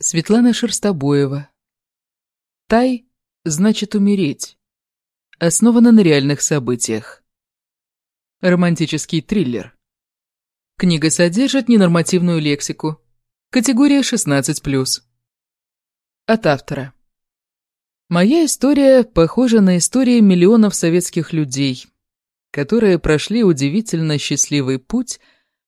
Светлана Шерстобоева. Тай значит умереть. Основана на реальных событиях. Романтический триллер. Книга содержит ненормативную лексику. Категория 16+. От автора. Моя история похожа на истории миллионов советских людей, которые прошли удивительно счастливый путь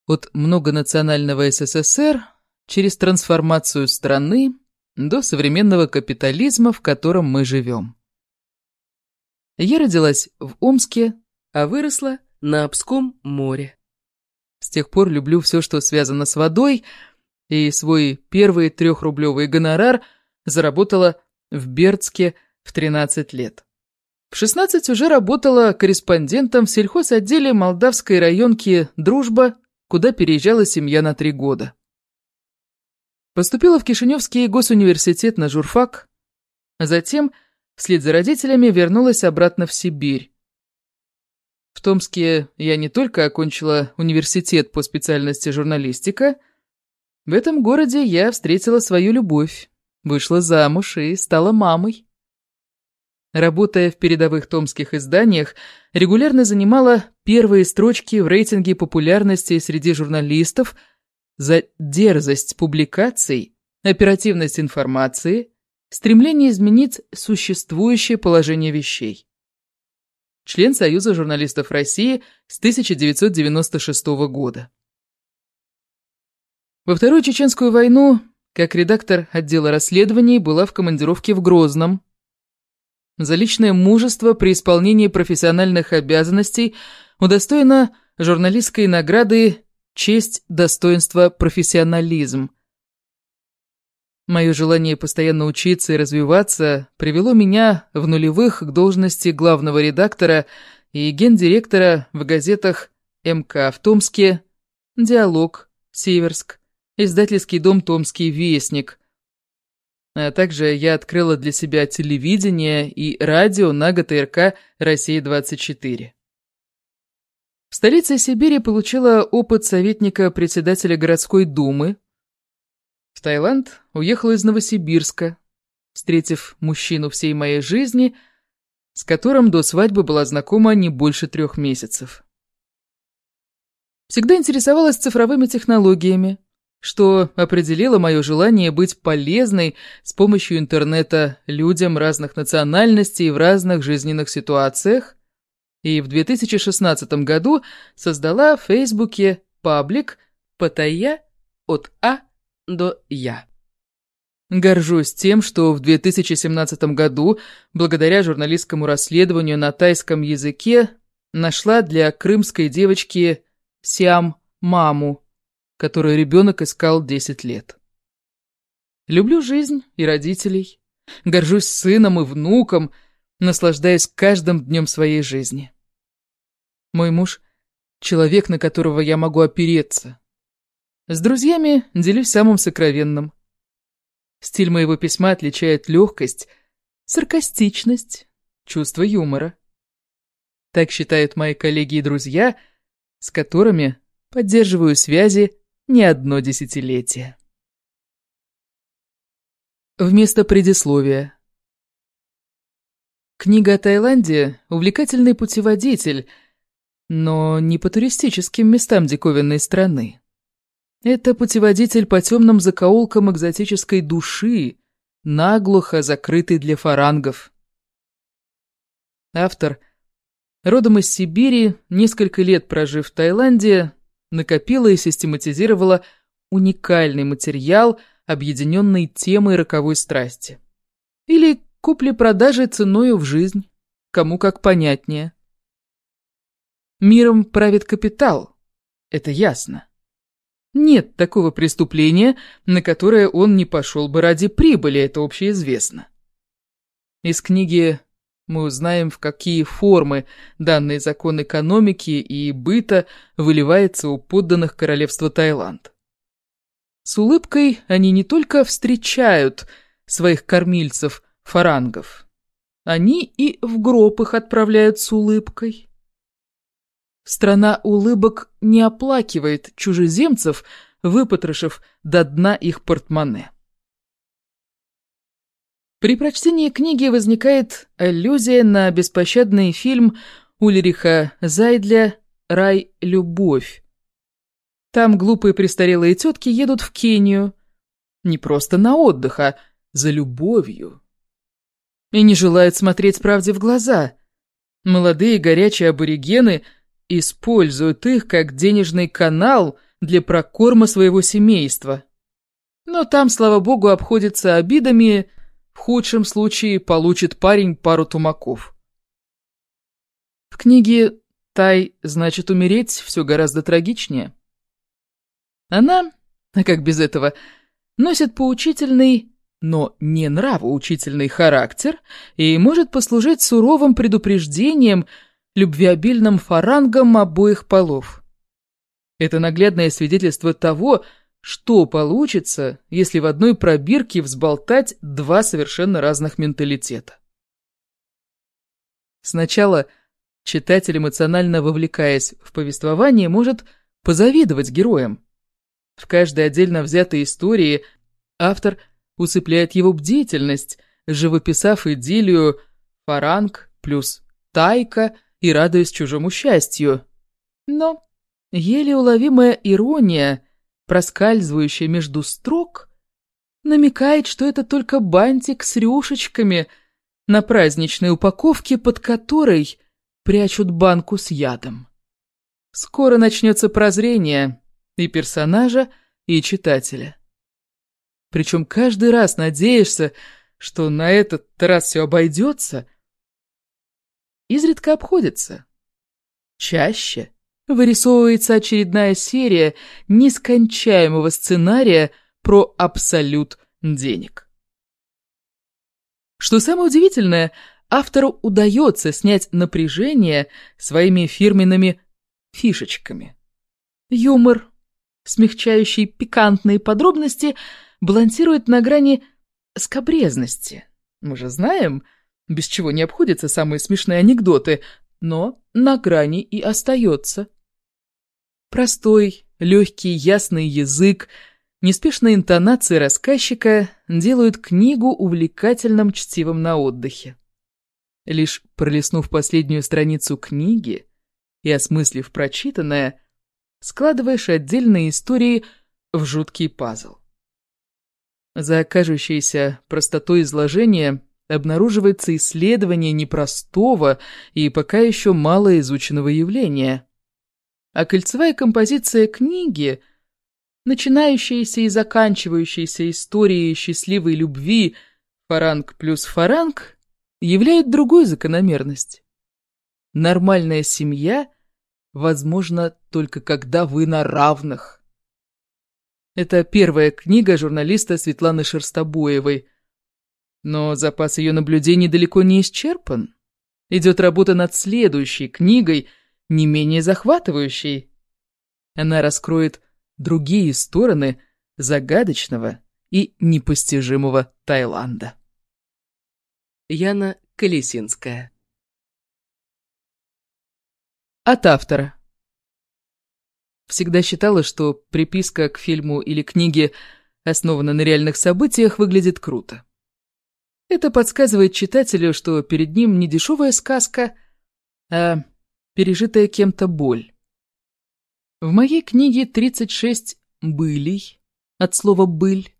от многонационального СССР через трансформацию страны до современного капитализма, в котором мы живем. Я родилась в Омске, а выросла на Обском море. С тех пор люблю все, что связано с водой, и свой первый трехрублевый гонорар заработала в Бердске в 13 лет. В 16 уже работала корреспондентом в сельхозотделе молдавской районки «Дружба», куда переезжала семья на три года. Поступила в Кишиневский госуниверситет на журфак, затем, вслед за родителями, вернулась обратно в Сибирь. В Томске я не только окончила университет по специальности журналистика, в этом городе я встретила свою любовь, вышла замуж и стала мамой. Работая в передовых томских изданиях, регулярно занимала первые строчки в рейтинге популярности среди журналистов – за дерзость публикаций, оперативность информации, стремление изменить существующее положение вещей. Член Союза журналистов России с 1996 года. Во Вторую Чеченскую войну, как редактор отдела расследований, была в командировке в Грозном. За личное мужество при исполнении профессиональных обязанностей удостоена журналистской награды Честь, достоинство, профессионализм. Мое желание постоянно учиться и развиваться привело меня в нулевых к должности главного редактора и гендиректора в газетах МК в Томске, «Диалог», «Северск», издательский дом «Томский вестник», а также я открыла для себя телевидение и радио на ГТРК «Россия-24». В столице Сибири получила опыт советника председателя городской думы. В Таиланд уехала из Новосибирска, встретив мужчину всей моей жизни, с которым до свадьбы была знакома не больше трех месяцев. Всегда интересовалась цифровыми технологиями, что определило мое желание быть полезной с помощью интернета людям разных национальностей в разных жизненных ситуациях, и в 2016 году создала в Фейсбуке паблик «Паттайя от А до Я». Горжусь тем, что в 2017 году, благодаря журналистскому расследованию на тайском языке, нашла для крымской девочки Сиам маму, которую ребенок искал 10 лет. Люблю жизнь и родителей, горжусь сыном и внуком, наслаждаясь каждым днем своей жизни. Мой муж — человек, на которого я могу опереться. С друзьями делюсь самым сокровенным. Стиль моего письма отличает легкость, саркастичность, чувство юмора. Так считают мои коллеги и друзья, с которыми поддерживаю связи не одно десятилетие. Вместо предисловия. Книга о Таиланде – увлекательный путеводитель – но не по туристическим местам диковинной страны. Это путеводитель по темным закоулкам экзотической души, наглухо закрытый для фарангов. Автор, родом из Сибири, несколько лет прожив в Таиланде, накопила и систематизировала уникальный материал, объединенный темой роковой страсти. Или купли-продажи ценою в жизнь, кому как понятнее. Миром правит капитал, это ясно. Нет такого преступления, на которое он не пошел бы ради прибыли, это общеизвестно. Из книги мы узнаем, в какие формы данный закон экономики и быта выливается у подданных королевства Таиланд. С улыбкой они не только встречают своих кормильцев, фарангов, они и в гроб их отправляют с улыбкой. Страна улыбок не оплакивает чужеземцев, выпотрошив до дна их портмоне. При прочтении книги возникает аллюзия на беспощадный фильм Ульриха Зайдля «Рай. Любовь». Там глупые престарелые тетки едут в Кению. Не просто на отдых, а за любовью. И не желают смотреть правде в глаза. Молодые горячие аборигены используют их как денежный канал для прокорма своего семейства. Но там, слава богу, обходится обидами, в худшем случае получит парень пару тумаков. В книге «Тай, значит, умереть» все гораздо трагичнее. Она, а как без этого, носит поучительный но не нравоучительный характер и может послужить суровым предупреждением любвеобильным фарангам обоих полов. Это наглядное свидетельство того, что получится, если в одной пробирке взболтать два совершенно разных менталитета. Сначала читатель, эмоционально вовлекаясь в повествование, может позавидовать героям. В каждой отдельно взятой истории автор – усыпляет его бдительность, живописав идиллию фаранг плюс тайка и радуясь чужому счастью. Но еле уловимая ирония, проскальзывающая между строк, намекает, что это только бантик с рюшечками на праздничной упаковке, под которой прячут банку с ядом. Скоро начнется прозрение и персонажа, и читателя. Причем каждый раз надеешься, что на этот раз все обойдется. Изредка обходится. Чаще вырисовывается очередная серия нескончаемого сценария про абсолют денег. Что самое удивительное, автору удается снять напряжение своими фирменными фишечками. Юмор, смягчающий пикантные подробности – балансирует на грани скобрезности. Мы же знаем, без чего не обходятся самые смешные анекдоты, но на грани и остается. Простой, легкий, ясный язык, неспешные интонации рассказчика делают книгу увлекательным чтивом на отдыхе. Лишь пролистнув последнюю страницу книги и осмыслив прочитанное, складываешь отдельные истории в жуткий пазл. За кажущейся простотой изложения обнаруживается исследование непростого и пока еще мало изученного явления. А кольцевая композиция книги, начинающаяся и заканчивающаяся историей счастливой любви фаранг плюс фаранг, являет другую закономерность. Нормальная семья возможна только когда вы на равных. Это первая книга журналиста Светланы Шерстобоевой. Но запас ее наблюдений далеко не исчерпан. Идет работа над следующей книгой, не менее захватывающей. Она раскроет другие стороны загадочного и непостижимого Таиланда. Яна Колесинская От автора Всегда считала, что приписка к фильму или книге, основана на реальных событиях, выглядит круто. Это подсказывает читателю, что перед ним не дешевая сказка, а пережитая кем-то боль. В моей книге 36 былей, от слова «быль»,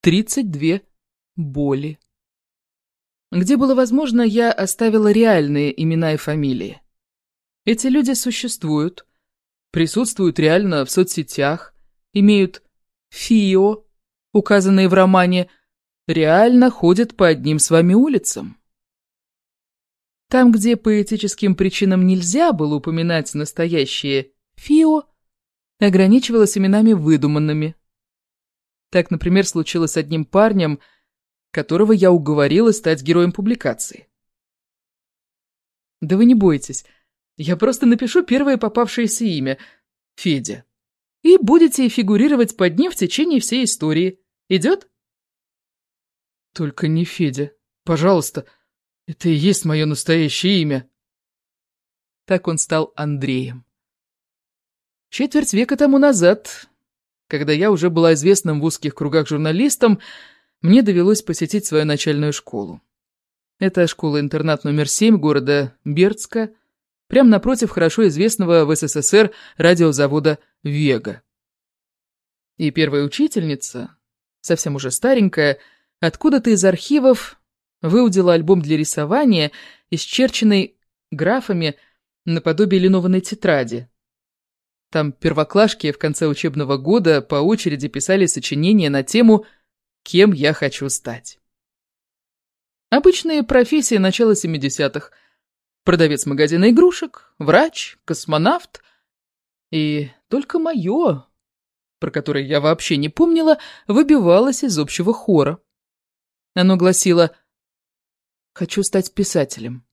32 боли. Где было возможно, я оставила реальные имена и фамилии. Эти люди существуют, присутствуют реально в соцсетях, имеют ФИО, указанные в романе, реально ходят по одним с вами улицам. Там, где по этическим причинам нельзя было упоминать настоящие ФИО, ограничивалось именами выдуманными. Так, например, случилось с одним парнем, которого я уговорила стать героем публикации. Да вы не бойтесь, я просто напишу первое попавшееся имя – Федя. И будете фигурировать под ним в течение всей истории. Идет? Только не Федя. Пожалуйста. Это и есть мое настоящее имя. Так он стал Андреем. Четверть века тому назад, когда я уже была известным в узких кругах журналистом, мне довелось посетить свою начальную школу. Это школа-интернат номер 7 города Бердска, прямо напротив хорошо известного в СССР радиозавода «Вега». И первая учительница, совсем уже старенькая, откуда-то из архивов выудила альбом для рисования, исчерченный графами наподобие линованной тетради. Там первоклашки в конце учебного года по очереди писали сочинения на тему «Кем я хочу стать». Обычные профессии начала 70-х. Продавец магазина игрушек, врач, космонавт. И только мое, про которое я вообще не помнила, выбивалось из общего хора. Оно гласило «Хочу стать писателем,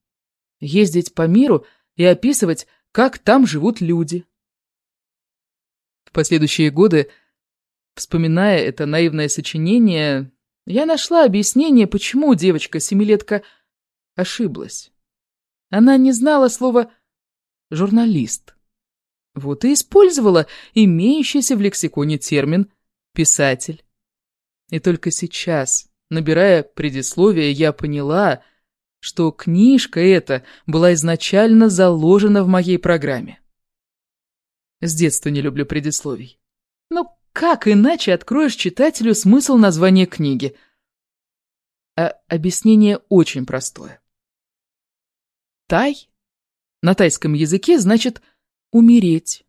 ездить по миру и описывать, как там живут люди». В последующие годы, вспоминая это наивное сочинение, я нашла объяснение, почему девочка-семилетка ошиблась. Она не знала слова «журналист». Вот и использовала имеющийся в лексиконе термин «писатель». И только сейчас, набирая предисловие, я поняла, что книжка эта была изначально заложена в моей программе. С детства не люблю предисловий. Но как иначе откроешь читателю смысл названия книги? А объяснение очень простое. Тай на тайском языке значит умереть,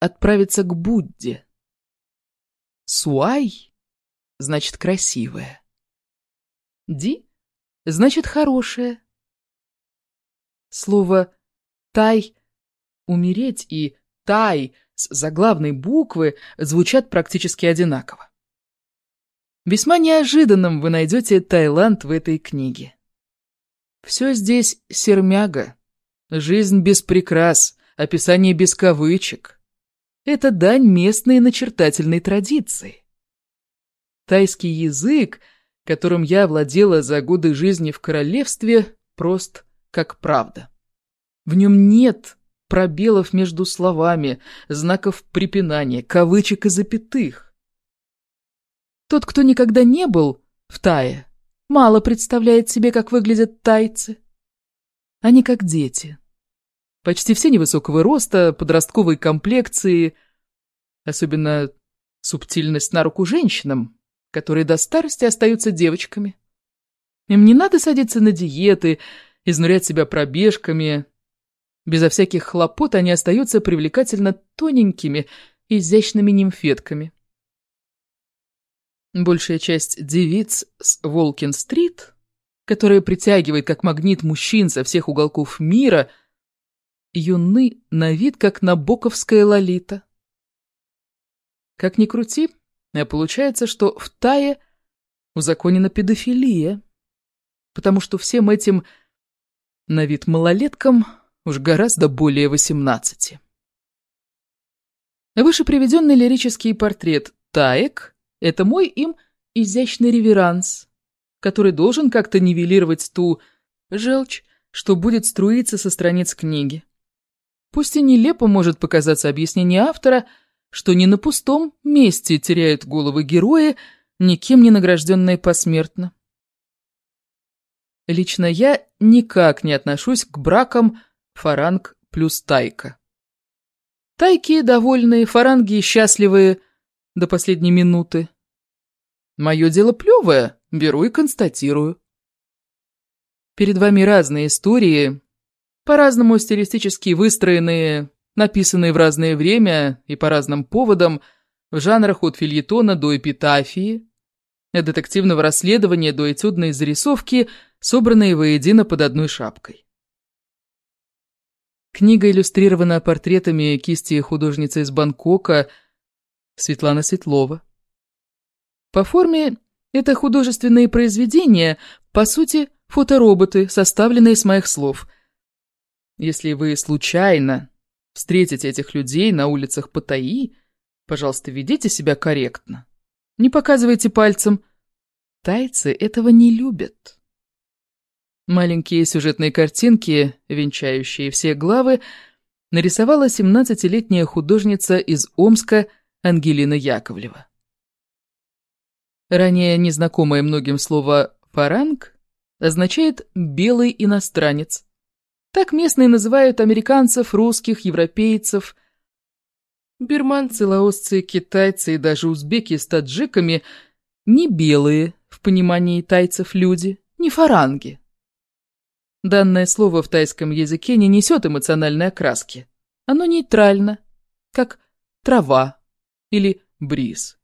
отправиться к Будде. Суай значит красивая. Ди значит хорошая. Слово тай умереть и тай с заглавной буквы звучат практически одинаково. Весьма неожиданным вы найдете Таиланд в этой книге. Все здесь сермяга, жизнь без прикрас, описание без кавычек. Это дань местной начертательной традиции. Тайский язык, которым я владела за годы жизни в королевстве, прост как правда. В нем нет пробелов между словами, знаков препинания, кавычек и запятых. Тот, кто никогда не был в Тае, мало представляет себе, как выглядят тайцы. Они как дети. Почти все невысокого роста, подростковой комплекции, особенно субтильность на руку женщинам, которые до старости остаются девочками. Им не надо садиться на диеты, изнурять себя пробежками, Безо всяких хлопот они остаются привлекательно тоненькими, изящными нимфетками. Большая часть девиц с Волкин-стрит, которая притягивает как магнит мужчин со всех уголков мира, юны на вид, как набоковская лолита. Как ни крути, а получается, что в Тае узаконена педофилия, потому что всем этим на вид малолеткам уж гораздо более 18. Выше приведенный лирический портрет Таек – это мой им изящный реверанс, который должен как-то нивелировать ту желчь, что будет струиться со страниц книги. Пусть и нелепо может показаться объяснение автора, что не на пустом месте теряют головы герои, никем не награжденные посмертно. Лично я никак не отношусь к бракам фаранг плюс тайка. Тайки довольные, фаранги счастливые до последней минуты. Мое дело плевое, беру и констатирую. Перед вами разные истории, по-разному стилистически выстроенные, написанные в разное время и по разным поводам, в жанрах от фильетона до эпитафии, от детективного расследования до этюдной зарисовки, собранные воедино под одной шапкой. Книга иллюстрирована портретами кисти художницы из Бангкока Светлана Светлова. По форме это художественные произведения, по сути, фотороботы, составленные из моих слов. Если вы случайно встретите этих людей на улицах Паттайи, пожалуйста, ведите себя корректно. Не показывайте пальцем. Тайцы этого не любят. Маленькие сюжетные картинки, венчающие все главы, нарисовала 17-летняя художница из Омска Ангелина Яковлева. Ранее незнакомое многим слово «фаранг» означает «белый иностранец». Так местные называют американцев, русских, европейцев. Бирманцы, лаосцы, китайцы и даже узбеки с таджиками не белые, в понимании тайцев, люди, не фаранги. Данное слово в тайском языке не несет эмоциональной окраски. Оно нейтрально, как трава или бриз.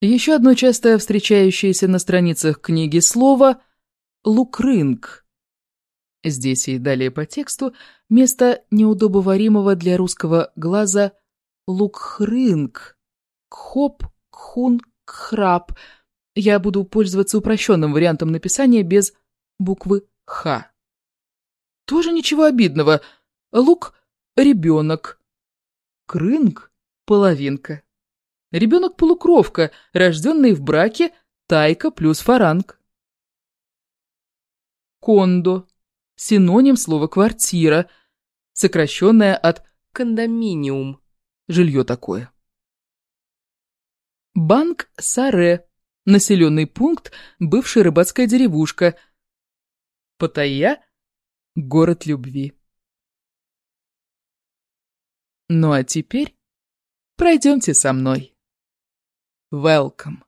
Еще одно часто встречающееся на страницах книги слово «лукрынг». Здесь и далее по тексту место неудобоваримого для русского глаза «лукхрынг», «кхоп», «кхун», «кхрап». Я буду пользоваться упрощенным вариантом написания без буквы «Х». Тоже ничего обидного. Лук – ребенок. Крынг – половинка. Ребенок-полукровка, рожденный в браке, тайка плюс фаранг. Кондо – синоним слова «квартира», сокращенное от кондоминиум, жилье такое. Банк Саре – населенный пункт, бывшая рыбацкая деревушка. Паттайя – город любви. Ну а теперь пройдемте со мной. Welcome.